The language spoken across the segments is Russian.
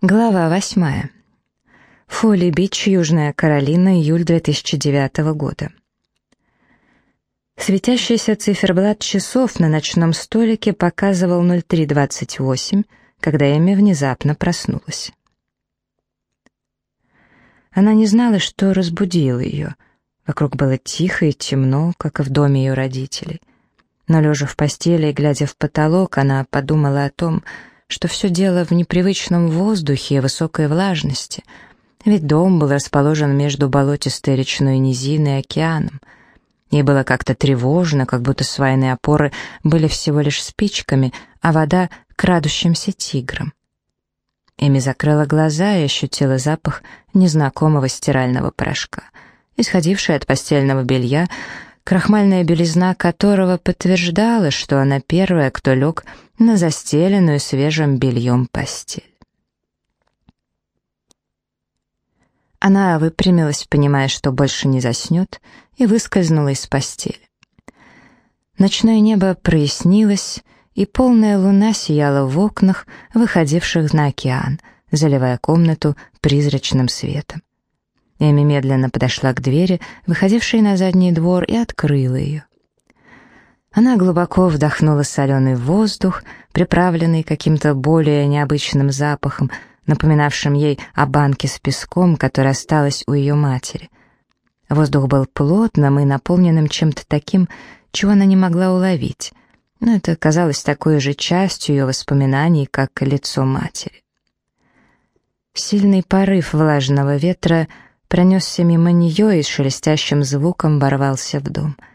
Глава восьмая. Фолли-Бич, Южная Каролина, июль 2009 года. Светящийся циферблат часов на ночном столике показывал 03.28, когда Эми внезапно проснулась. Она не знала, что разбудило ее. Вокруг было тихо и темно, как и в доме ее родителей. Но лежа в постели и глядя в потолок, она подумала о том, что что все дело в непривычном воздухе и высокой влажности, ведь дом был расположен между болотистой речной низиной и океаном. Ей было как-то тревожно, как будто свайные опоры были всего лишь спичками, а вода — крадущимся тигром. Эми закрыла глаза и ощутила запах незнакомого стирального порошка, исходивший от постельного белья, крахмальная белизна которого подтверждала, что она первая, кто лег на застеленную свежим бельем постель. Она выпрямилась, понимая, что больше не заснет, и выскользнула из постели. Ночное небо прояснилось, и полная луна сияла в окнах, выходивших на океан, заливая комнату призрачным светом. Эми медленно подошла к двери, выходившей на задний двор, и открыла ее. Она глубоко вдохнула соленый воздух, приправленный каким-то более необычным запахом, напоминавшим ей о банке с песком, которая осталась у ее матери. Воздух был плотным и наполненным чем-то таким, чего она не могла уловить, но это казалось такой же частью ее воспоминаний, как лицо матери. Сильный порыв влажного ветра пронесся мимо нее и с шелестящим звуком ворвался в дом —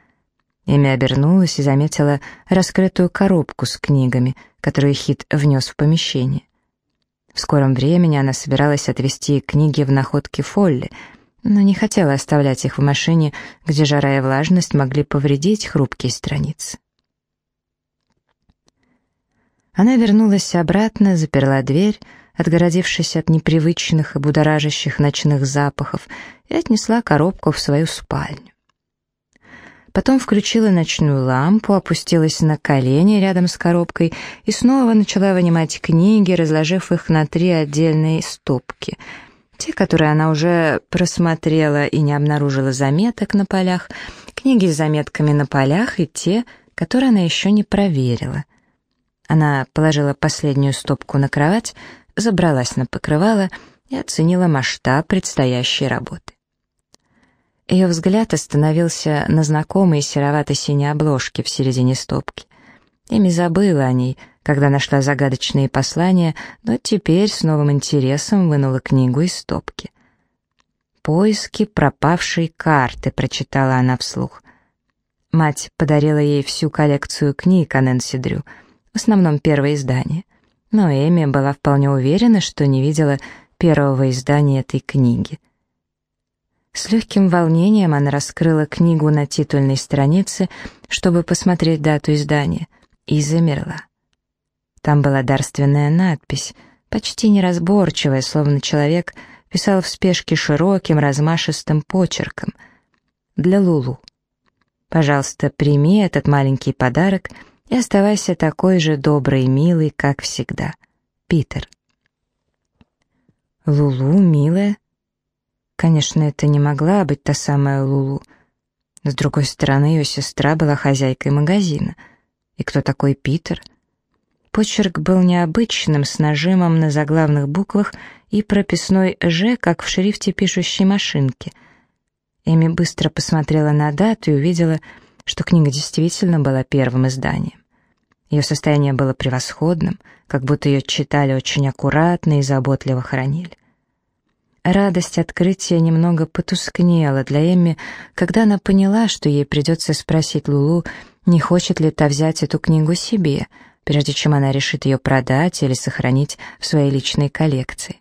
Эми обернулась и заметила раскрытую коробку с книгами, которую Хит внес в помещение. В скором времени она собиралась отвезти книги в находки Фолли, но не хотела оставлять их в машине, где жара и влажность могли повредить хрупкие страницы. Она вернулась обратно, заперла дверь, отгородившись от непривычных и будоражащих ночных запахов, и отнесла коробку в свою спальню. Потом включила ночную лампу, опустилась на колени рядом с коробкой и снова начала вынимать книги, разложив их на три отдельные стопки. Те, которые она уже просмотрела и не обнаружила заметок на полях, книги с заметками на полях и те, которые она еще не проверила. Она положила последнюю стопку на кровать, забралась на покрывало и оценила масштаб предстоящей работы. Ее взгляд остановился на знакомой серовато-синей обложке в середине стопки. Эми забыла о ней, когда нашла загадочные послания, но теперь с новым интересом вынула книгу из стопки. «Поиски пропавшей карты», — прочитала она вслух. Мать подарила ей всю коллекцию книг о Нэнси Дрю, в основном первое издание. Но Эми была вполне уверена, что не видела первого издания этой книги — с легким волнением она раскрыла книгу на титульной странице, чтобы посмотреть дату издания, и замерла. Там была дарственная надпись, почти неразборчивая, словно человек писал в спешке широким, размашистым почерком. «Для Лулу. Пожалуйста, прими этот маленький подарок и оставайся такой же добрый и милый, как всегда. Питер». «Лулу, милая?» Конечно, это не могла быть та самая Лулу. С другой стороны, ее сестра была хозяйкой магазина. И кто такой Питер? Почерк был необычным, с нажимом на заглавных буквах и прописной «Ж», как в шрифте пишущей машинки. Эми быстро посмотрела на дату и увидела, что книга действительно была первым изданием. Ее состояние было превосходным, как будто ее читали очень аккуратно и заботливо хранили. Радость открытия немного потускнела для Эмми, когда она поняла, что ей придется спросить Лулу, не хочет ли та взять эту книгу себе, прежде чем она решит ее продать или сохранить в своей личной коллекции.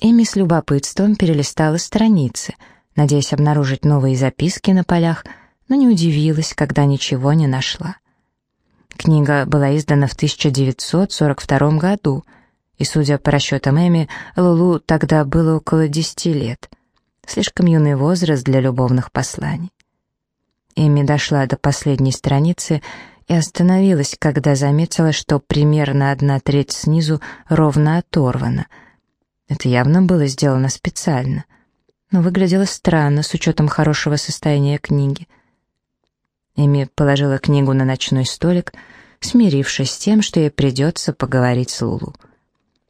Эми с любопытством перелистала страницы, надеясь обнаружить новые записки на полях, но не удивилась, когда ничего не нашла. Книга была издана в 1942 году — и, судя по расчетам Эми, Лулу тогда было около десяти лет. Слишком юный возраст для любовных посланий. Эми дошла до последней страницы и остановилась, когда заметила, что примерно одна треть снизу ровно оторвана. Это явно было сделано специально, но выглядело странно с учетом хорошего состояния книги. Эми положила книгу на ночной столик, смирившись с тем, что ей придется поговорить с Лулу.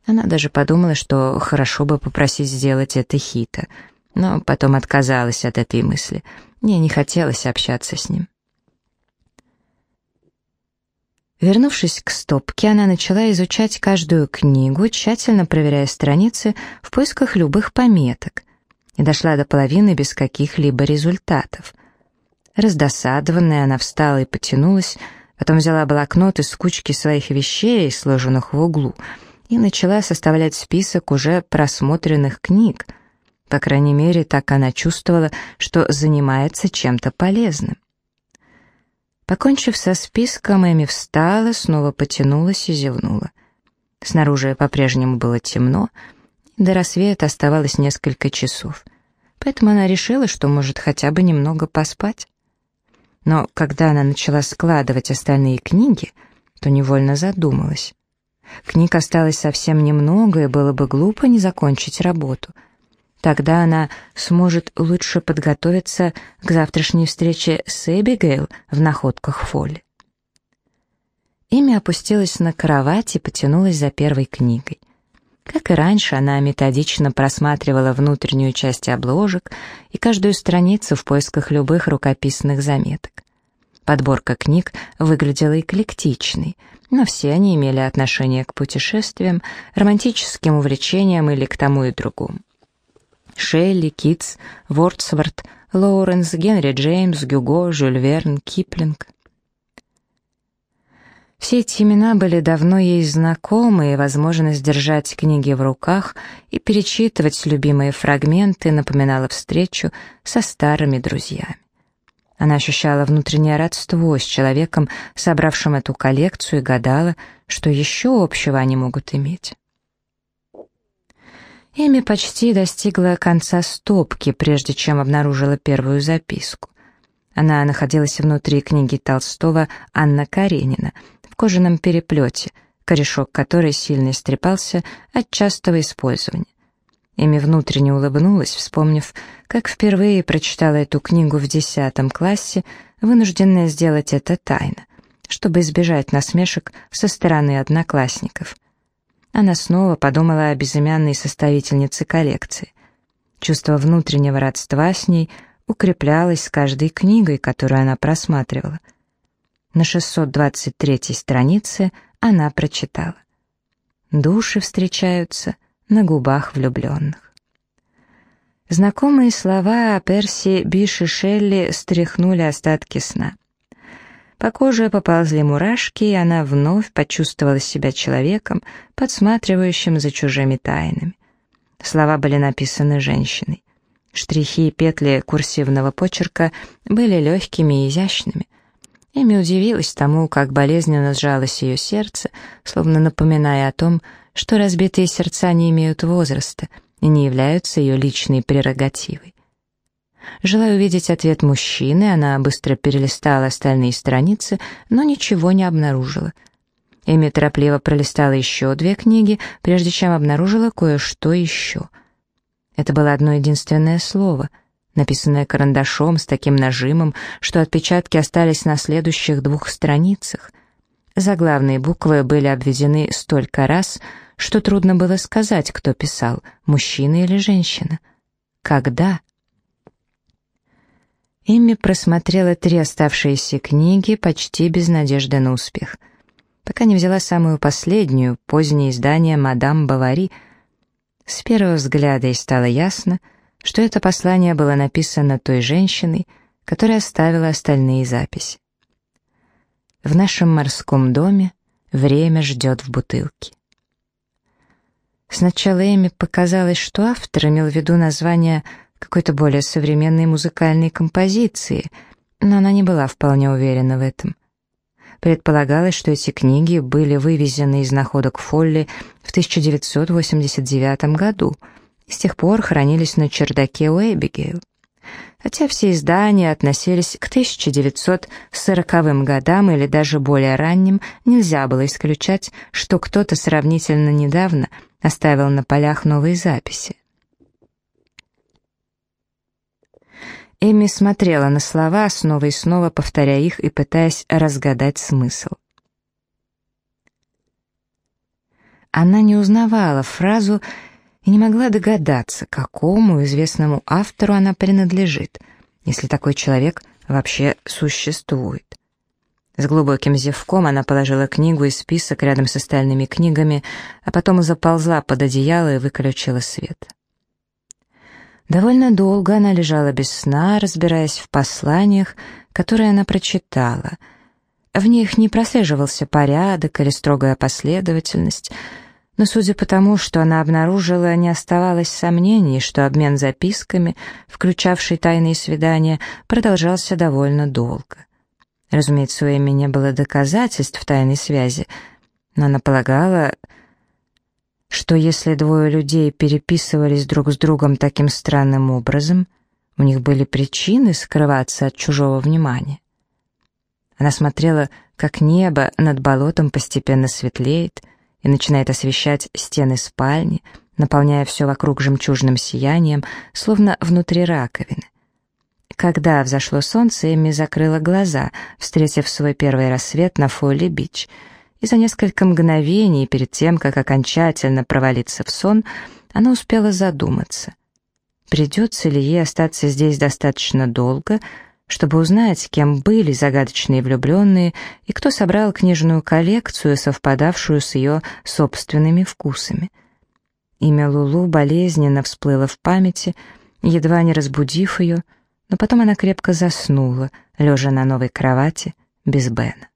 Она даже подумала, что хорошо бы попросить сделать это Хита, но потом отказалась от этой мысли. Мне не хотелось общаться с ним. Вернувшись к стопке, она начала изучать каждую книгу, тщательно проверяя страницы в поисках любых пометок, и дошла до половины без каких-либо результатов. Раздосадованная, она встала и потянулась, потом взяла блокнот из кучки своих вещей, сложенных в углу, и начала составлять список уже просмотренных книг. По крайней мере, так она чувствовала, что занимается чем-то полезным. Покончив со списком, Эми встала, снова потянулась и зевнула. Снаружи по-прежнему было темно, до рассвета оставалось несколько часов, поэтому она решила, что может хотя бы немного поспать. Но когда она начала складывать остальные книги, то невольно задумалась. Книг осталось совсем немного, и было бы глупо не закончить работу — Тогда она сможет лучше подготовиться к завтрашней встрече с Эбигейл в находках Фолли. Имя опустилась на кровать и потянулась за первой книгой. Как и раньше, она методично просматривала внутреннюю часть обложек и каждую страницу в поисках любых рукописных заметок. Подборка книг выглядела эклектичной, но все они имели отношение к путешествиям, романтическим увлечениям или к тому и другому. Шелли, Китс, Вордсворт, Лоуренс, Генри Джеймс, Гюго, Жюль Верн, Киплинг. Все эти имена были давно ей знакомы, и возможность держать книги в руках и перечитывать любимые фрагменты напоминала встречу со старыми друзьями. Она ощущала внутреннее родство с человеком, собравшим эту коллекцию, и гадала, что еще общего они могут иметь. Эми почти достигла конца стопки, прежде чем обнаружила первую записку. Она находилась внутри книги Толстого «Анна Каренина» кожаном переплете, корешок которой сильно истрепался от частого использования. Эми внутренне улыбнулась, вспомнив, как впервые прочитала эту книгу в десятом классе, вынужденная сделать это тайно, чтобы избежать насмешек со стороны одноклассников — она снова подумала о безымянной составительнице коллекции. Чувство внутреннего родства с ней укреплялось с каждой книгой, которую она просматривала. На 623 странице она прочитала. «Души встречаются на губах влюбленных». Знакомые слова Перси Биши Шелли стряхнули остатки сна. По коже поползли мурашки, и она вновь почувствовала себя человеком, подсматривающим за чужими тайнами. Слова были написаны женщиной. Штрихи и петли курсивного почерка были легкими и изящными. Эми удивилась тому, как болезненно сжалось ее сердце, словно напоминая о том, что разбитые сердца не имеют возраста и не являются ее личной прерогативой. Желая увидеть ответ мужчины, она быстро перелистала остальные страницы, но ничего не обнаружила. Эми торопливо пролистала еще две книги, прежде чем обнаружила кое-что еще. Это было одно единственное слово, написанное карандашом с таким нажимом, что отпечатки остались на следующих двух страницах. Заглавные буквы были обведены столько раз, что трудно было сказать, кто писал, мужчина или женщина. Когда? Эмми просмотрела три оставшиеся книги почти без надежды на успех. Пока не взяла самую последнюю, позднее издание «Мадам Бавари». С первого взгляда ей стало ясно, что это послание было написано той женщиной, которая оставила остальные записи. В нашем морском доме время ждет в бутылке. Сначала Эми показалось, что автор имел в виду название какой-то более современной музыкальной композиции, но она не была вполне уверена в этом. Предполагалось, что эти книги были вывезены из находок Фолли в 1989 году с тех пор хранились на чердаке у Эбигейл. хотя все издания относились к 1940 годам или даже более ранним, нельзя было исключать, что кто-то сравнительно недавно оставил на полях новые записи. Эми смотрела на слова, снова и снова повторяя их и пытаясь разгадать смысл. Она не узнавала фразу и не могла догадаться, какому известному автору она принадлежит, если такой человек вообще существует. С глубоким зевком она положила книгу и список рядом с остальными книгами, а потом заползла под одеяло и выключила свет. Довольно долго она лежала без сна, разбираясь в посланиях, которые она прочитала. В них не прослеживался порядок или строгая последовательность — но судя по тому, что она обнаружила, не оставалось сомнений, что обмен записками, включавший тайные свидания, продолжался довольно долго. Разумеется, у Эми не было доказательств тайной связи, но она полагала, что если двое людей переписывались друг с другом таким странным образом, у них были причины скрываться от чужого внимания. Она смотрела, как небо над болотом постепенно светлеет — и начинает освещать стены спальни, наполняя все вокруг жемчужным сиянием, словно внутри раковины. Когда взошло солнце, Эмми закрыла глаза, встретив свой первый рассвет на Фолли-Бич, и за несколько мгновений перед тем, как окончательно провалиться в сон, она успела задуматься. Придется ли ей остаться здесь достаточно долго, чтобы узнать, кем были загадочные влюбленные и кто собрал книжную коллекцию, совпадавшую с ее собственными вкусами. Имя Лулу болезненно всплыло в памяти, едва не разбудив ее, но потом она крепко заснула, лежа на новой кровати, без Бена.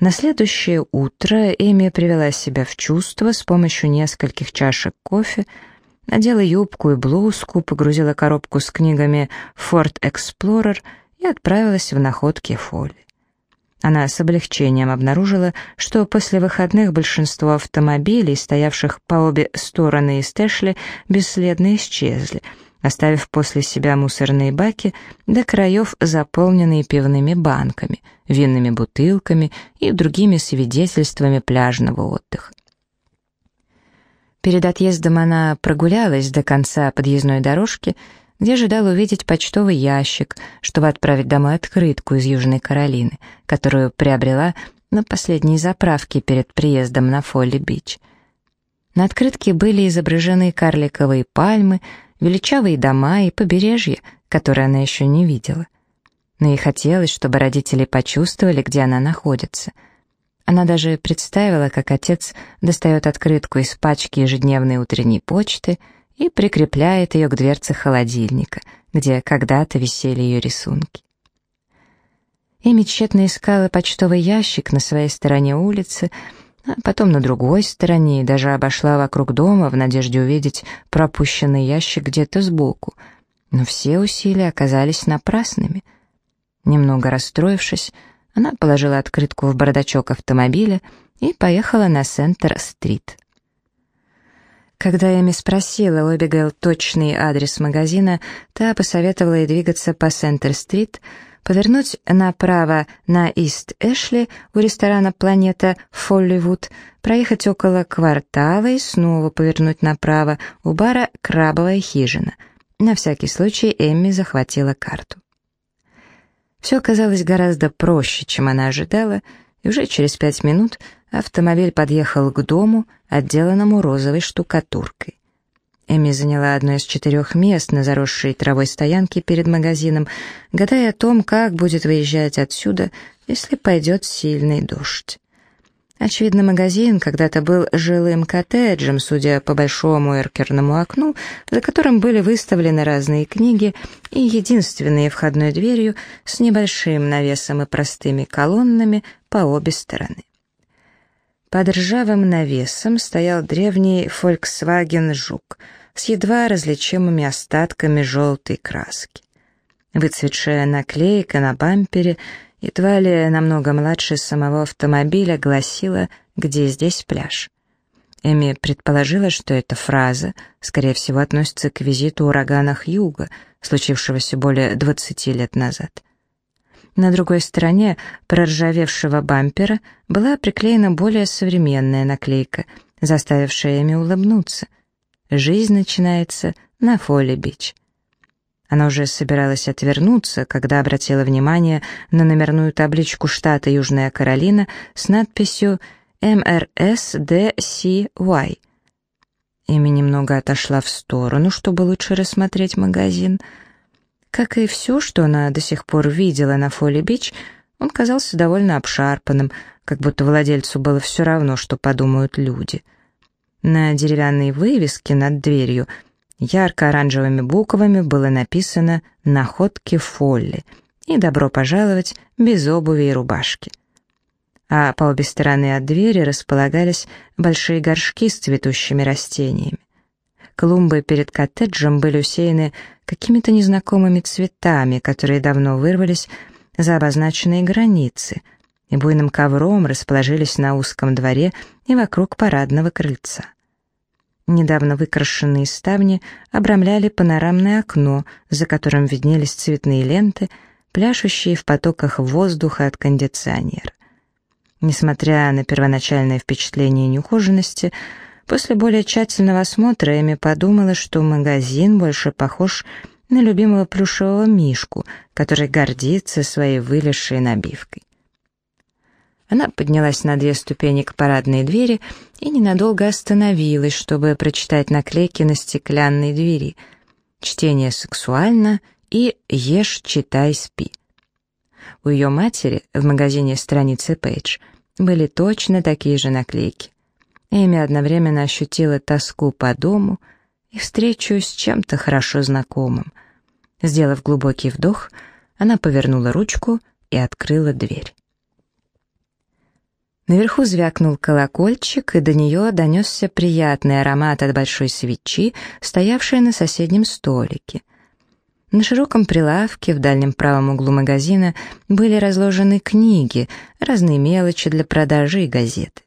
На следующее утро Эми привела себя в чувство с помощью нескольких чашек кофе, надела юбку и блузку, погрузила коробку с книгами «Ford Explorer» и отправилась в находки Фолли. Она с облегчением обнаружила, что после выходных большинство автомобилей, стоявших по обе стороны из Тэшли, бесследно исчезли, оставив после себя мусорные баки до краев, заполненные пивными банками, винными бутылками и другими свидетельствами пляжного отдыха. Перед отъездом она прогулялась до конца подъездной дорожки, где ожидала увидеть почтовый ящик, чтобы отправить домой открытку из Южной Каролины, которую приобрела на последней заправке перед приездом на Фолли-Бич. На открытке были изображены карликовые пальмы, величавые дома и побережье, которое она еще не видела. Но ей хотелось, чтобы родители почувствовали, где она находится — она даже представила, как отец достает открытку из пачки ежедневной утренней почты и прикрепляет ее к дверце холодильника, где когда-то висели ее рисунки. Эми тщетно искала почтовый ящик на своей стороне улицы, а потом на другой стороне и даже обошла вокруг дома в надежде увидеть пропущенный ящик где-то сбоку. Но все усилия оказались напрасными. Немного расстроившись, она положила открытку в бардачок автомобиля и поехала на Сентер-стрит. Когда Эми спросила у Эбигейл точный адрес магазина, та посоветовала ей двигаться по Сентер-стрит, повернуть направо на Ист-Эшли у ресторана «Планета» Фолливуд, проехать около квартала и снова повернуть направо у бара «Крабовая хижина». На всякий случай Эмми захватила карту. Все оказалось гораздо проще, чем она ожидала, и уже через пять минут автомобиль подъехал к дому, отделанному розовой штукатуркой. Эми заняла одно из четырех мест на заросшей травой стоянке перед магазином, гадая о том, как будет выезжать отсюда, если пойдет сильный дождь. Очевидно, магазин когда-то был жилым коттеджем, судя по большому эркерному окну, за которым были выставлены разные книги, и единственной входной дверью с небольшим навесом и простыми колоннами по обе стороны. Под ржавым навесом стоял древний Volkswagen Жук с едва различимыми остатками желтой краски. Выцветшая наклейка на бампере едва ли намного младше самого автомобиля, гласила «Где здесь пляж?». Эми предположила, что эта фраза, скорее всего, относится к визиту урагана Хьюга, случившегося более 20 лет назад. На другой стороне проржавевшего бампера была приклеена более современная наклейка, заставившая Эми улыбнуться. «Жизнь начинается на Фолли-Бич». Она уже собиралась отвернуться, когда обратила внимание на номерную табличку штата Южная Каролина с надписью MRSDCY. Эми немного отошла в сторону, чтобы лучше рассмотреть магазин. Как и все, что она до сих пор видела на Фолли-Бич, он казался довольно обшарпанным, как будто владельцу было все равно, что подумают люди. На деревянной вывеске над дверью ярко-оранжевыми буквами было написано «Находки Фолли» и «Добро пожаловать без обуви и рубашки» а по обе стороны от двери располагались большие горшки с цветущими растениями. Клумбы перед коттеджем были усеяны какими-то незнакомыми цветами, которые давно вырвались за обозначенные границы, и буйным ковром расположились на узком дворе и вокруг парадного крыльца. Недавно выкрашенные ставни обрамляли панорамное окно, за которым виднелись цветные ленты, пляшущие в потоках воздуха от кондиционера. Несмотря на первоначальное впечатление неухоженности, после более тщательного осмотра Эми подумала, что магазин больше похож на любимого плюшевого мишку, который гордится своей вылезшей набивкой. Она поднялась на две ступени к парадной двери и ненадолго остановилась, чтобы прочитать наклейки на стеклянной двери «Чтение сексуально» и «Ешь, читай, спи». У ее матери в магазине страницы Пейдж – были точно такие же наклейки. Эми одновременно ощутила тоску по дому и встречу с чем-то хорошо знакомым. Сделав глубокий вдох, она повернула ручку и открыла дверь. Наверху звякнул колокольчик, и до нее донесся приятный аромат от большой свечи, стоявшей на соседнем столике — на широком прилавке в дальнем правом углу магазина были разложены книги, разные мелочи для продажи и газеты.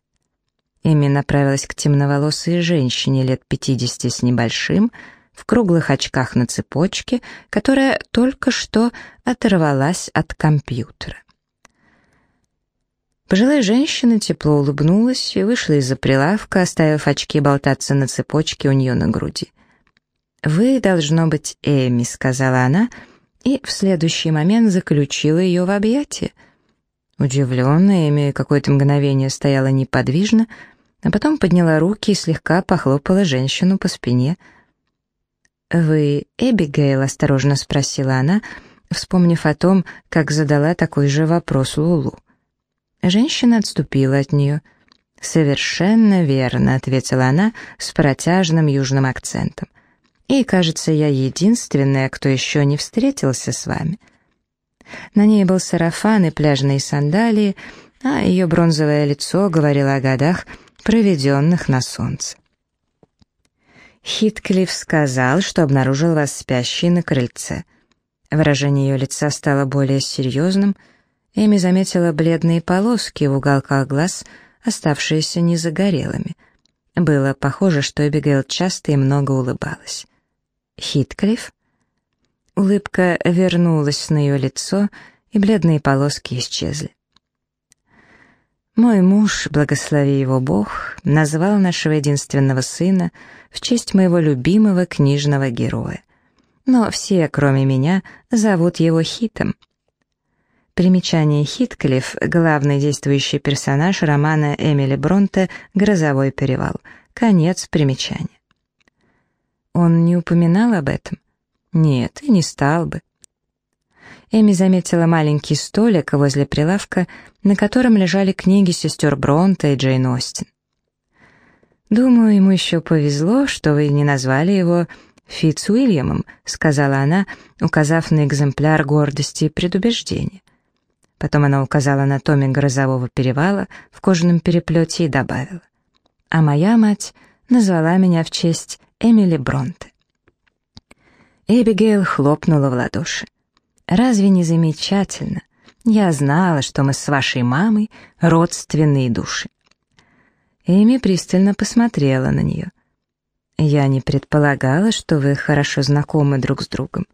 Эми направилась к темноволосой женщине лет 50 с небольшим, в круглых очках на цепочке, которая только что оторвалась от компьютера. Пожилая женщина тепло улыбнулась и вышла из-за прилавка, оставив очки болтаться на цепочке у нее на груди. «Вы, должно быть, Эми», — сказала она, и в следующий момент заключила ее в объятия. Удивленная Эми какое-то мгновение стояла неподвижно, а потом подняла руки и слегка похлопала женщину по спине. «Вы Эбигейл?» — осторожно спросила она, вспомнив о том, как задала такой же вопрос Лулу. Женщина отступила от нее. «Совершенно верно», — ответила она с протяжным южным акцентом. И, кажется, я единственная, кто еще не встретился с вами. На ней был сарафан и пляжные сандалии, а ее бронзовое лицо говорило о годах, проведенных на солнце. Хитклифф сказал, что обнаружил вас спящей на крыльце. Выражение ее лица стало более серьезным, Эми заметила бледные полоски в уголках глаз, оставшиеся незагорелыми. Было похоже, что Эбигейл часто и много улыбалась. Хитклифф? Улыбка вернулась на ее лицо, и бледные полоски исчезли. Мой муж, благослови его Бог, назвал нашего единственного сына в честь моего любимого книжного героя. Но все, кроме меня, зовут его Хитом. Примечание Хитклифф — главный действующий персонаж романа Эмили Бронте «Грозовой перевал». Конец примечания. Он не упоминал об этом? Нет, и не стал бы. Эми заметила маленький столик возле прилавка, на котором лежали книги сестер Бронта и Джейн Остин. «Думаю, ему еще повезло, что вы не назвали его Фитц Уильямом», сказала она, указав на экземпляр гордости и предубеждения. Потом она указала на томик грозового перевала в кожаном переплете и добавила. «А моя мать назвала меня в честь Эмили Бронте. Эбигейл хлопнула в ладоши. «Разве не замечательно? Я знала, что мы с вашей мамой родственные души». Эми пристально посмотрела на нее. «Я не предполагала, что вы хорошо знакомы друг с другом.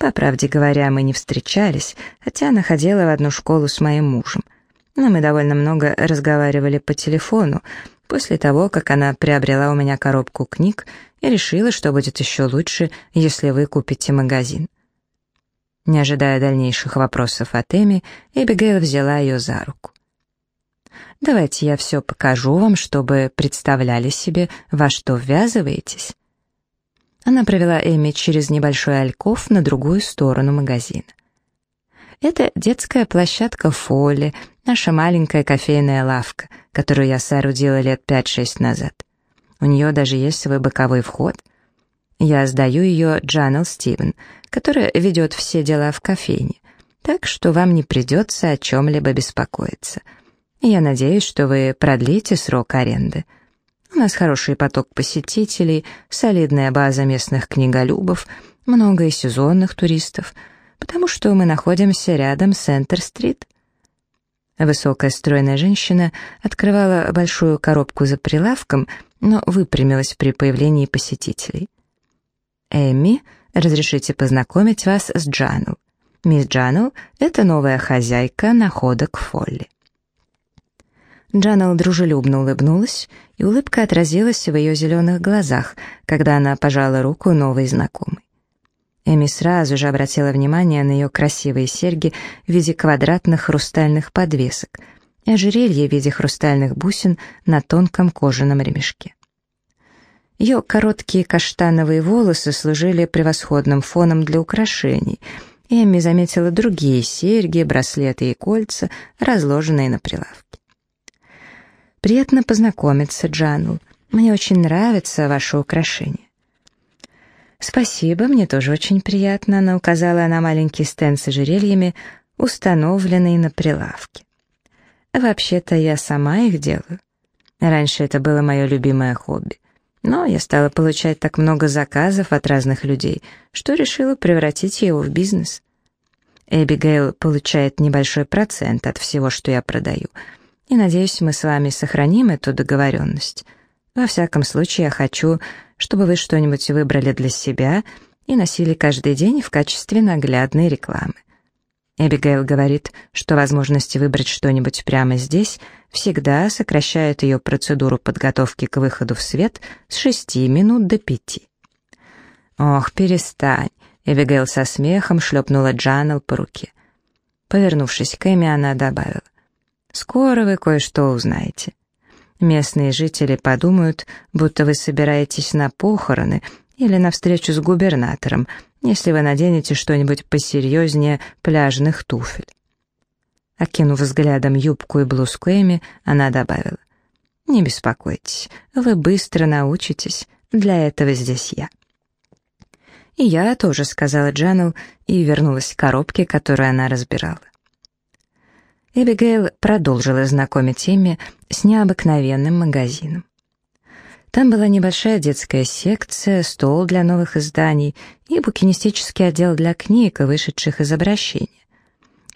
По правде говоря, мы не встречались, хотя она ходила в одну школу с моим мужем. Но мы довольно много разговаривали по телефону, после того, как она приобрела у меня коробку книг и решила, что будет еще лучше, если вы купите магазин. Не ожидая дальнейших вопросов от Эми, Эбигейл взяла ее за руку. Давайте я все покажу вам, чтобы представляли себе, во что ввязываетесь». Она провела Эми через небольшой альков на другую сторону магазина. Это детская площадка Фолли, наша маленькая кофейная лавка, которую я соорудила лет 5-6 назад. У нее даже есть свой боковой вход. Я сдаю ее Джанел Стивен, которая ведет все дела в кофейне, так что вам не придется о чем-либо беспокоиться — я надеюсь, что вы продлите срок аренды. Нас хороший поток посетителей, солидная база местных книголюбов, много и сезонных туристов, потому что мы находимся рядом с Центр-стрит. Высокая стройная женщина открывала большую коробку за прилавком, но выпрямилась при появлении посетителей. «Эмми, разрешите познакомить вас с Джанел. Мисс Джанел — это новая хозяйка находок Фолли». Джанел дружелюбно улыбнулась, и улыбка отразилась в ее зеленых глазах, когда она пожала руку новой знакомой. Эми сразу же обратила внимание на ее красивые серьги в виде квадратных хрустальных подвесок и ожерелье в виде хрустальных бусин на тонком кожаном ремешке. Ее короткие каштановые волосы служили превосходным фоном для украшений, и Эми заметила другие серьги, браслеты и кольца, разложенные на прилавке. Приятно познакомиться, Джанул. Мне очень нравится ваше украшение. Спасибо, мне тоже очень приятно. Она указала на маленький стенд с ожерельями, установленный на прилавке. Вообще-то я сама их делаю. Раньше это было мое любимое хобби. Но я стала получать так много заказов от разных людей, что решила превратить его в бизнес. Эбигейл получает небольшой процент от всего, что я продаю — и надеюсь, мы с вами сохраним эту договоренность. Во всяком случае, я хочу, чтобы вы что-нибудь выбрали для себя и носили каждый день в качестве наглядной рекламы. Эбигейл говорит, что возможность выбрать что-нибудь прямо здесь всегда сокращает ее процедуру подготовки к выходу в свет с шести минут до пяти. «Ох, перестань!» — Эбигейл со смехом шлепнула Джанел по руке. Повернувшись к Эми, она добавила. Скоро вы кое-что узнаете. Местные жители подумают, будто вы собираетесь на похороны или на встречу с губернатором, если вы наденете что-нибудь посерьезнее пляжных туфель. Окинув взглядом юбку и блузку Эми, она добавила, «Не беспокойтесь, вы быстро научитесь, для этого здесь я». «И я тоже», — сказала Джанел и вернулась к коробке, которую она разбирала. Эбигейл продолжила знакомить Эмми с необыкновенным магазином. Там была небольшая детская секция, стол для новых изданий и букинистический отдел для книг, вышедших из обращения.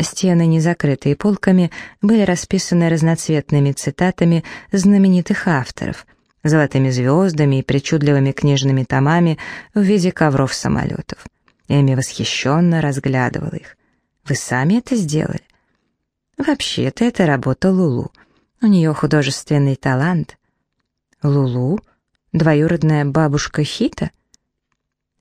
Стены, не закрытые полками, были расписаны разноцветными цитатами знаменитых авторов, золотыми звездами и причудливыми книжными томами в виде ковров-самолетов. Эми восхищенно разглядывала их. «Вы сами это сделали?» Вообще-то это работа Лулу. У нее художественный талант. Лулу? Двоюродная бабушка Хита?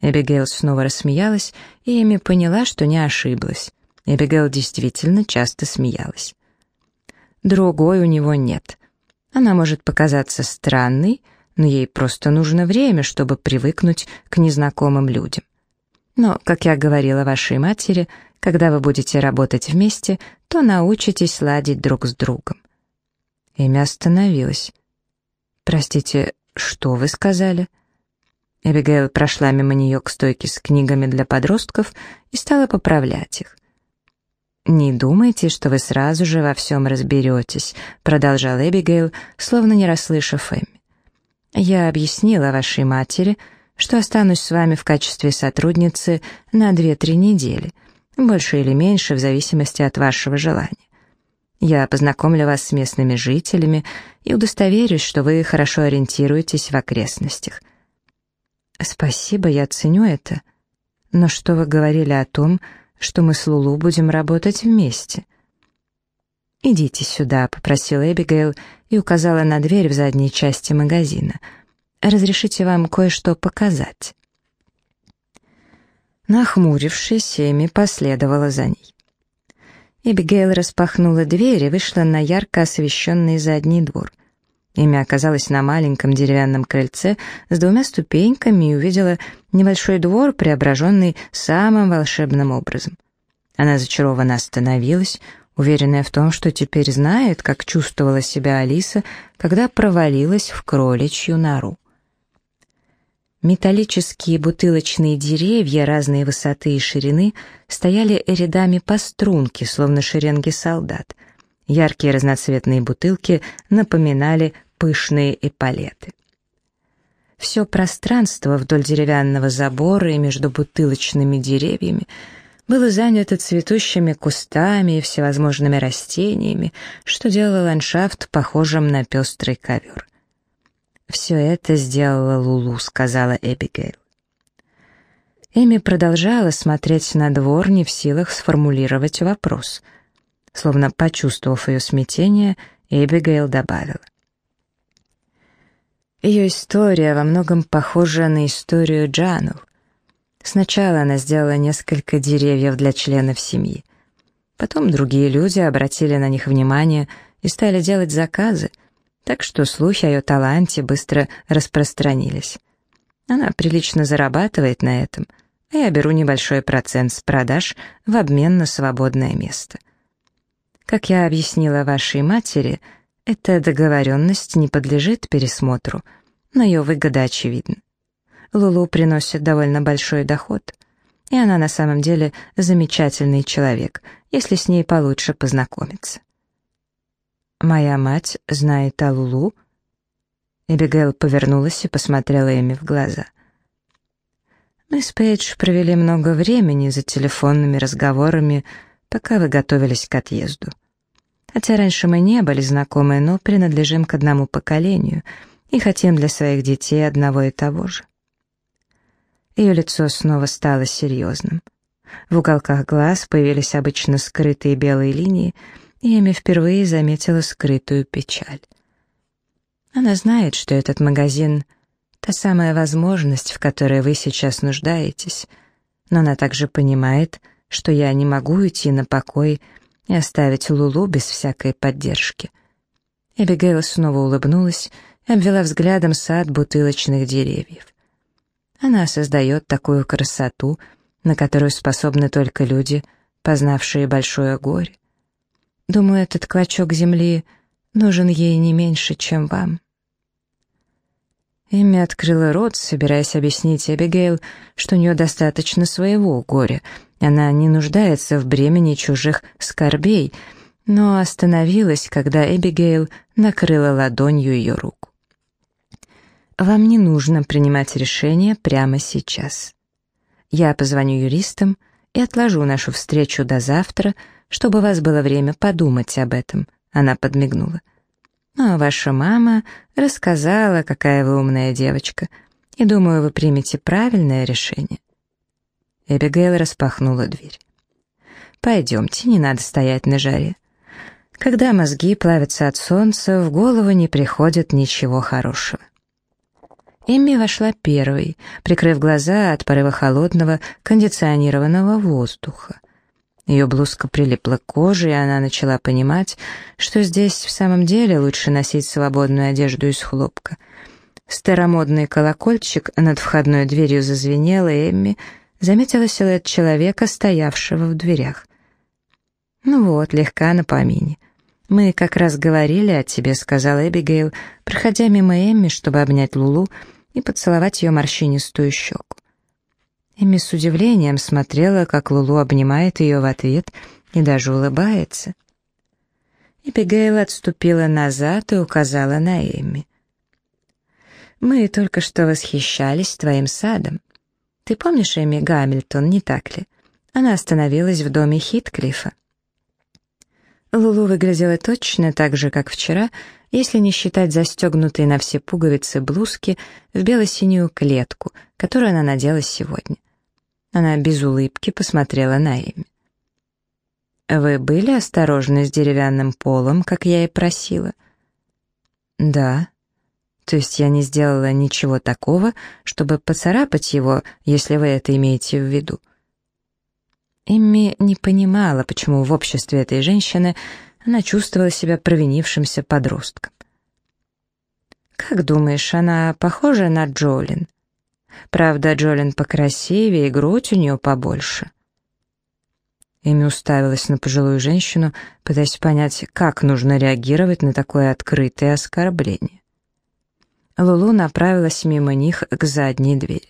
Эбигейл снова рассмеялась, и Эми поняла, что не ошиблась. Эбигейл действительно часто смеялась. Другой у него нет. Она может показаться странной, но ей просто нужно время, чтобы привыкнуть к незнакомым людям. Но, как я говорила вашей матери, когда вы будете работать вместе, то научитесь ладить друг с другом. Эми остановилась. «Простите, что вы сказали?» Эбигейл прошла мимо нее к стойке с книгами для подростков и стала поправлять их. «Не думайте, что вы сразу же во всем разберетесь», — продолжал Эбигейл, словно не расслышав Эми. «Я объяснила вашей матери, что останусь с вами в качестве сотрудницы на две-три недели, больше или меньше в зависимости от вашего желания. Я познакомлю вас с местными жителями и удостоверюсь, что вы хорошо ориентируетесь в окрестностях. Спасибо, я ценю это. Но что вы говорили о том, что мы с Лулу будем работать вместе? «Идите сюда», — попросила Эбигейл и указала на дверь в задней части магазина. «Разрешите вам кое-что показать». Нахмурившись, Эми последовала за ней. Эбигейл распахнула дверь и вышла на ярко освещенный задний двор. Эми оказалась на маленьком деревянном крыльце с двумя ступеньками и увидела небольшой двор, преображенный самым волшебным образом. Она зачарованно остановилась, уверенная в том, что теперь знает, как чувствовала себя Алиса, когда провалилась в кроличью нору. Металлические бутылочные деревья разной высоты и ширины стояли рядами по струнке, словно шеренги солдат. Яркие разноцветные бутылки напоминали пышные эполеты. Все пространство вдоль деревянного забора и между бутылочными деревьями было занято цветущими кустами и всевозможными растениями, что делало ландшафт похожим на пестрый ковер. «Все это сделала Лулу», — сказала Эбигейл. Эми продолжала смотреть на двор, не в силах сформулировать вопрос. Словно почувствовав ее смятение, Эбигейл добавила. Ее история во многом похожа на историю Джану. Сначала она сделала несколько деревьев для членов семьи. Потом другие люди обратили на них внимание и стали делать заказы, так что слухи о ее таланте быстро распространились. Она прилично зарабатывает на этом, а я беру небольшой процент с продаж в обмен на свободное место. Как я объяснила вашей матери, эта договоренность не подлежит пересмотру, но ее выгода очевидна. Лулу приносит довольно большой доход, и она на самом деле замечательный человек, если с ней получше познакомиться. «Моя мать знает о Лулу?» Эбигейл повернулась и посмотрела Эми в глаза. «Мы с Пейдж провели много времени за телефонными разговорами, пока вы готовились к отъезду. Хотя раньше мы не были знакомы, но принадлежим к одному поколению и хотим для своих детей одного и того же. Ее лицо снова стало серьезным. В уголках глаз появились обычно скрытые белые линии, и Эми впервые заметила скрытую печаль. Она знает, что этот магазин — та самая возможность, в которой вы сейчас нуждаетесь, но она также понимает, что я не могу уйти на покой и оставить Лулу без всякой поддержки. Эбигейл снова улыбнулась и обвела взглядом сад бутылочных деревьев. Она создает такую красоту, на которую способны только люди, познавшие большое горе. Думаю, этот клочок земли нужен ей не меньше, чем вам. Эми открыла рот, собираясь объяснить Эбигейл, что у нее достаточно своего горя, она не нуждается в бремени чужих скорбей, но остановилась, когда Эбигейл накрыла ладонью ее руку. Вам не нужно принимать решение прямо сейчас. Я позвоню юристам и отложу нашу встречу до завтра, чтобы у вас было время подумать об этом», — она подмигнула. «Но ваша мама рассказала, какая вы умная девочка, и думаю, вы примете правильное решение». Эбигейл распахнула дверь. «Пойдемте, не надо стоять на жаре. Когда мозги плавятся от солнца, в голову не приходит ничего хорошего». Эмми вошла первой, прикрыв глаза от порыва холодного кондиционированного воздуха. Ее блузка прилипла к коже, и она начала понимать, что здесь в самом деле лучше носить свободную одежду из хлопка. Старомодный колокольчик над входной дверью зазвенел, и Эмми заметила силуэт человека, стоявшего в дверях. «Ну вот, легка на помине. Мы как раз говорили о тебе», — сказала Эбигейл, проходя мимо Эмми, чтобы обнять Лулу, — и поцеловать ее морщинистую щеку. Эми с удивлением смотрела, как Лулу обнимает ее в ответ и даже улыбается. Эбигейл отступила назад и указала на Эми. «Мы только что восхищались твоим садом. Ты помнишь Эми Гамильтон, не так ли? Она остановилась в доме Хитклифа». Лулу выглядела точно так же, как вчера, если не считать застегнутой на все пуговицы блузки в бело-синюю клетку, которую она надела сегодня. Она без улыбки посмотрела на Эми. «Вы были осторожны с деревянным полом, как я и просила?» «Да. То есть я не сделала ничего такого, чтобы поцарапать его, если вы это имеете в виду?» Эмми не понимала, почему в обществе этой женщины она чувствовала себя провинившимся подростком. «Как думаешь, она похожа на Джолин?» Правда, Джолин покрасивее, и грудь у нее побольше. Эми уставилась на пожилую женщину, пытаясь понять, как нужно реагировать на такое открытое оскорбление. Лулу направилась мимо них к задней двери.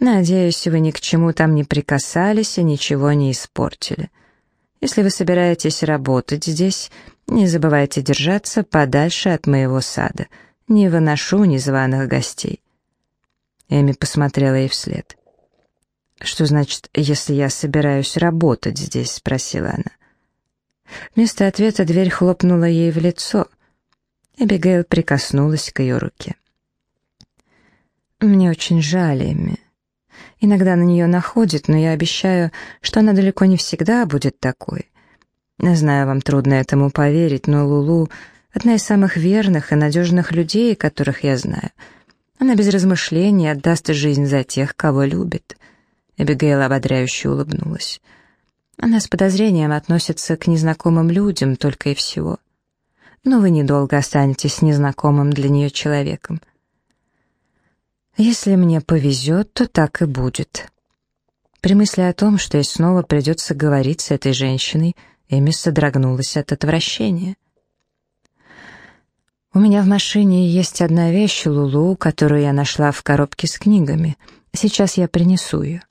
«Надеюсь, вы ни к чему там не прикасались и ничего не испортили. Если вы собираетесь работать здесь, не забывайте держаться подальше от моего сада. Не выношу незваных гостей. Эми посмотрела ей вслед. «Что значит, если я собираюсь работать здесь?» — спросила она. Вместо ответа дверь хлопнула ей в лицо. Эбигейл прикоснулась к ее руке. «Мне очень жаль, Эми. Иногда на нее находит, но я обещаю, что она далеко не всегда будет такой. Знаю, вам трудно этому поверить, но Лулу — одна из самых верных и надежных людей, которых я знаю — она без размышлений отдаст жизнь за тех, кого любит. Эбигейл ободряюще улыбнулась. Она с подозрением относится к незнакомым людям только и всего. Но вы недолго останетесь незнакомым для нее человеком. Если мне повезет, то так и будет. При мысли о том, что ей снова придется говорить с этой женщиной, Эми содрогнулась от отвращения. «У меня в машине есть одна вещь, Лулу, которую я нашла в коробке с книгами. Сейчас я принесу ее».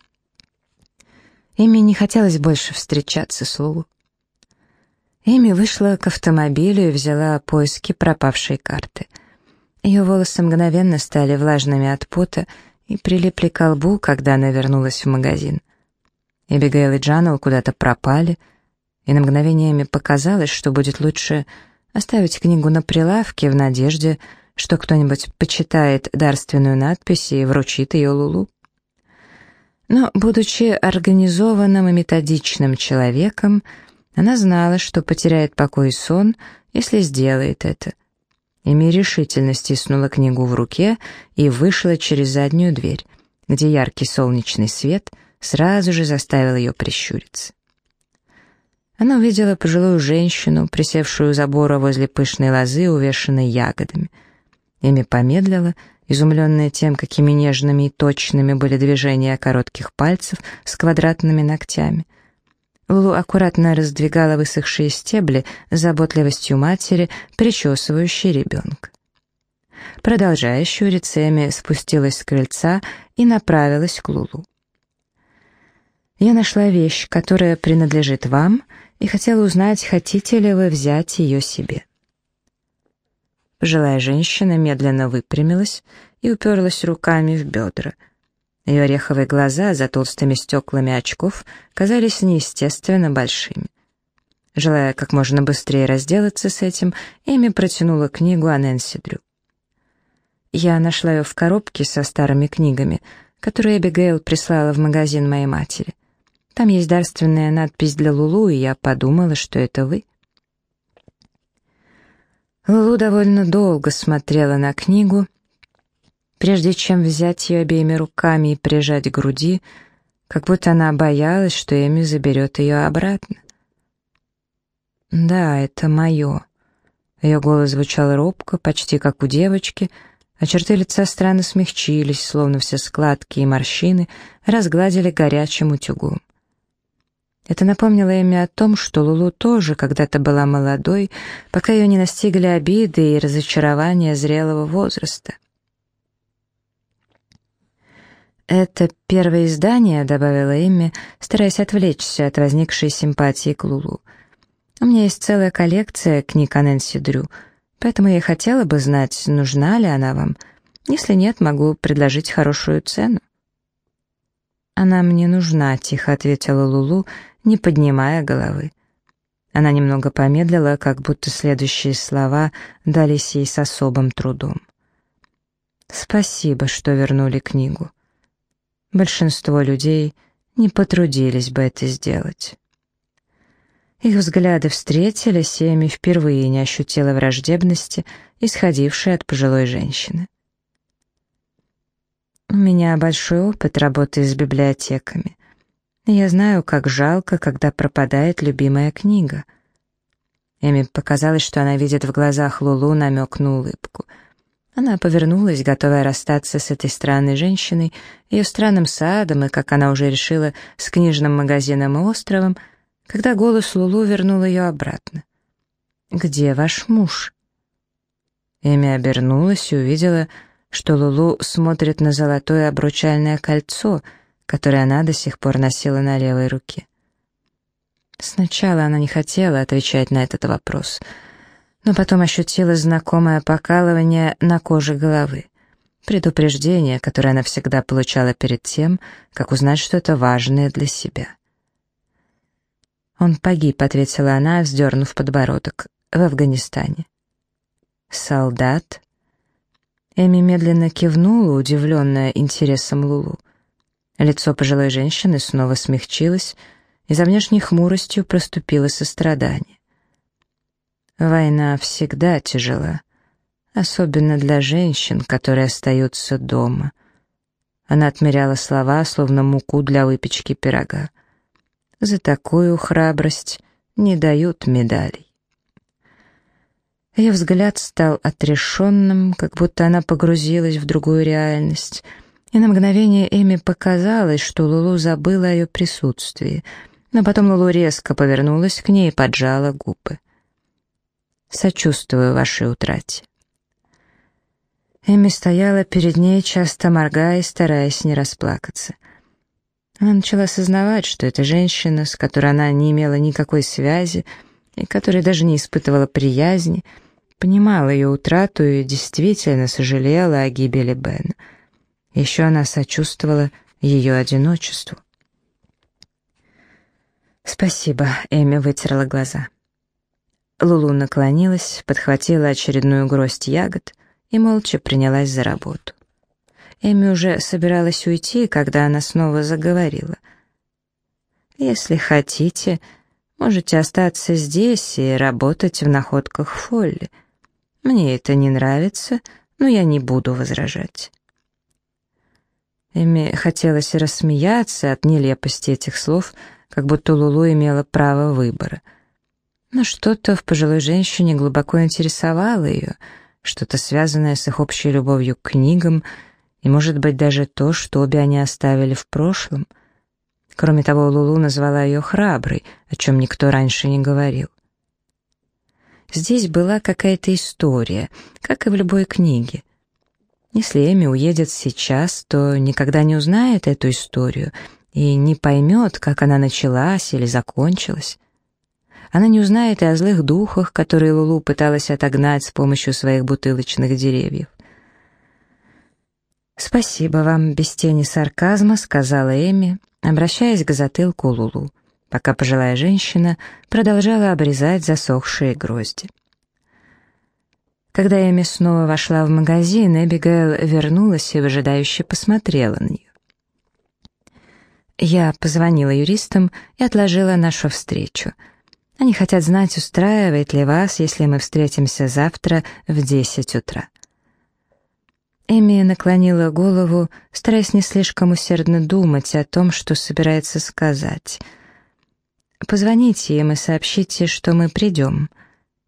Эми не хотелось больше встречаться с Лулу. Эми вышла к автомобилю и взяла поиски пропавшей карты. Ее волосы мгновенно стали влажными от пота и прилипли к лбу, когда она вернулась в магазин. Эбигейл и Джанел куда-то пропали, и на мгновение Эми показалось, что будет лучше оставить книгу на прилавке в надежде, что кто-нибудь почитает дарственную надпись и вручит ее Лулу. Но, будучи организованным и методичным человеком, она знала, что потеряет покой и сон, если сделает это. Эми решительно стиснула книгу в руке и вышла через заднюю дверь, где яркий солнечный свет сразу же заставил ее прищуриться. Она увидела пожилую женщину, присевшую у забора возле пышной лозы, увешанной ягодами. Эми помедлила, изумленная тем, какими нежными и точными были движения коротких пальцев с квадратными ногтями. Лулу аккуратно раздвигала высохшие стебли заботливостью матери, причесывающей ребенка. Продолжая щуриться, Эми спустилась с крыльца и направилась к Лулу. «Я нашла вещь, которая принадлежит вам», и хотела узнать, хотите ли вы взять ее себе. Пожилая женщина медленно выпрямилась и уперлась руками в бедра. Ее ореховые глаза за толстыми стеклами очков казались неестественно большими. Желая как можно быстрее разделаться с этим, Эми протянула книгу о Нэнси Дрю. Я нашла ее в коробке со старыми книгами, которые Эбигейл прислала в магазин моей матери. Там есть дарственная надпись для Лулу, и я подумала, что это вы. Лулу довольно долго смотрела на книгу, прежде чем взять ее обеими руками и прижать к груди, как будто она боялась, что Эми заберет ее обратно. «Да, это мое». Ее голос звучал робко, почти как у девочки, а черты лица странно смягчились, словно все складки и морщины разгладили горячим утюгом. Это напомнило Эми о том, что Лулу тоже когда-то была молодой, пока ее не настигли обиды и разочарования зрелого возраста. «Это первое издание», — добавила Эмми, стараясь отвлечься от возникшей симпатии к Лулу. «У меня есть целая коллекция книг о Нэнси Дрю, поэтому я хотела бы знать, нужна ли она вам. Если нет, могу предложить хорошую цену». «Она мне нужна», — тихо ответила Лулу, не поднимая головы. Она немного помедлила, как будто следующие слова дались ей с особым трудом. «Спасибо, что вернули книгу. Большинство людей не потрудились бы это сделать». Их взгляды встретились, и Эми впервые не ощутила враждебности, исходившей от пожилой женщины. «У меня большой опыт работы с библиотеками. Я знаю, как жалко, когда пропадает любимая книга». Эми показалось, что она видит в глазах Лулу намек на улыбку. Она повернулась, готовая расстаться с этой странной женщиной, ее странным садом и, как она уже решила, с книжным магазином и островом — когда голос Лулу вернул ее обратно. «Где ваш муж?» Эми обернулась и увидела, что Лулу смотрит на золотое обручальное кольцо, которое она до сих пор носила на левой руке. Сначала она не хотела отвечать на этот вопрос, но потом ощутила знакомое покалывание на коже головы. Предупреждение, которое она всегда получала перед тем, как узнать что-то важное для себя. «Он погиб», — ответила она, вздернув подбородок, — «в Афганистане». «Солдат?» Эми медленно кивнула, удивленная интересом Лулу. Лицо пожилой женщины снова смягчилось, и за внешней хмуростью проступило сострадание. Война всегда тяжела, особенно для женщин, которые остаются дома. Она отмеряла слова, словно муку для выпечки пирога. За такую храбрость не дают медалей. Ее взгляд стал отрешенным, как будто она погрузилась в другую реальность, и на мгновение Эми показалось, что Лулу забыла о ее присутствии, но потом Лулу резко повернулась к ней и поджала губы. «Сочувствую вашей утрате». Эми стояла перед ней, часто моргая, стараясь не расплакаться. Она начала осознавать, что эта женщина, с которой она не имела никакой связи и которая даже не испытывала приязни, понимала ее утрату и действительно сожалела о гибели Бена. Еще она сочувствовала ее одиночеству. «Спасибо», — Эми вытерла глаза. Лулу наклонилась, подхватила очередную гроздь ягод и молча принялась за работу. Эми уже собиралась уйти, когда она снова заговорила. «Если хотите, можете остаться здесь и работать в находках Фолли. Мне это не нравится, но я не буду возражать». Эми хотелось рассмеяться от нелепости этих слов, как будто Лулу имела право выбора. Но что-то в пожилой женщине глубоко интересовало ее, что-то связанное с их общей любовью к книгам — и, может быть, даже то, что обе они оставили в прошлом. Кроме того, Лулу назвала ее храброй, о чем никто раньше не говорил. Здесь была какая-то история, как и в любой книге. Если Эми уедет сейчас, то никогда не узнает эту историю и не поймет, как она началась или закончилась. Она не узнает и о злых духах, которые Лулу пыталась отогнать с помощью своих бутылочных деревьев. «Спасибо вам, без тени сарказма», — сказала Эми, обращаясь к затылку Лулу, пока пожилая женщина продолжала обрезать засохшие грозди. Когда Эми снова вошла в магазин, Эбигейл вернулась и выжидающе посмотрела на нее. Я позвонила юристам и отложила нашу встречу. Они хотят знать, устраивает ли вас, если мы встретимся завтра в десять утра. Эми наклонила голову, стараясь не слишком усердно думать о том, что собирается сказать. «Позвоните им и сообщите, что мы придем.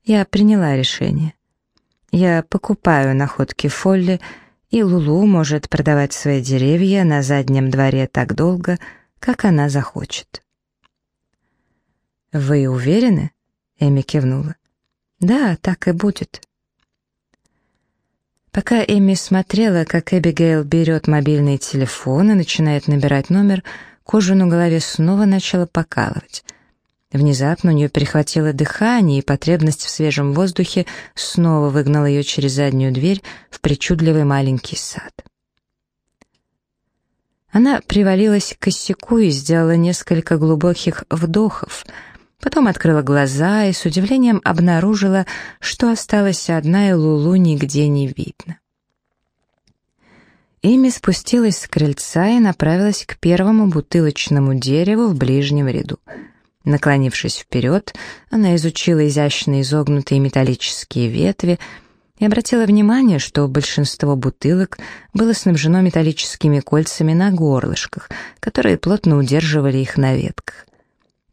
Я приняла решение. Я покупаю находки Фолли, и Лулу может продавать свои деревья на заднем дворе так долго, как она захочет». «Вы уверены?» — Эми кивнула. «Да, так и будет». Пока Эми смотрела, как Эбигейл берет мобильный телефон и начинает набирать номер, кожу на голове снова начала покалывать. Внезапно у нее перехватило дыхание, и потребность в свежем воздухе снова выгнала ее через заднюю дверь в причудливый маленький сад. Она привалилась к косяку и сделала несколько глубоких вдохов, Потом открыла глаза и с удивлением обнаружила, что осталась одна, и Лулу нигде не видно. Эми спустилась с крыльца и направилась к первому бутылочному дереву в ближнем ряду. Наклонившись вперед, она изучила изящно изогнутые металлические ветви и обратила внимание, что большинство бутылок было снабжено металлическими кольцами на горлышках, которые плотно удерживали их на ветках.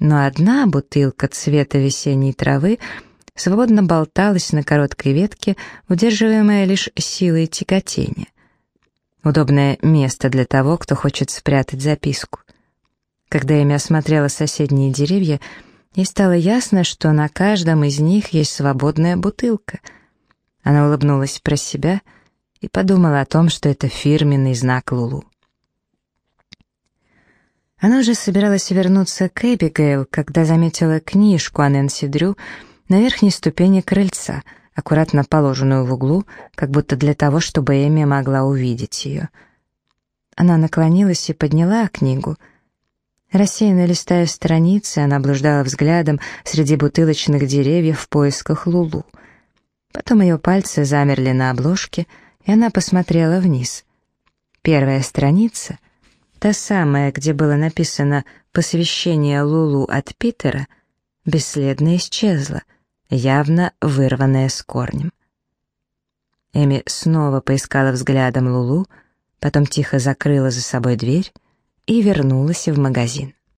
Но одна бутылка цвета весенней травы свободно болталась на короткой ветке, удерживаемая лишь силой тяготения. Удобное место для того, кто хочет спрятать записку. Когда Эми осмотрела соседние деревья, ей стало ясно, что на каждом из них есть свободная бутылка. Она улыбнулась про себя и подумала о том, что это фирменный знак Лулу. Она уже собиралась вернуться к Эбигейл, когда заметила книжку о Нэнси Дрю на верхней ступени крыльца — аккуратно положенную в углу, как будто для того, чтобы Эми могла увидеть ее. Она наклонилась и подняла книгу. Рассеянно листая страницы, она блуждала взглядом среди бутылочных деревьев в поисках Лулу. Потом ее пальцы замерли на обложке, и она посмотрела вниз. Первая страница, та самая, где было написано «Посвящение Лулу от Питера», бесследно исчезла — явно вырванное с корнем. Эми снова поискала взглядом Лулу, потом тихо закрыла за собой дверь и вернулась в магазин.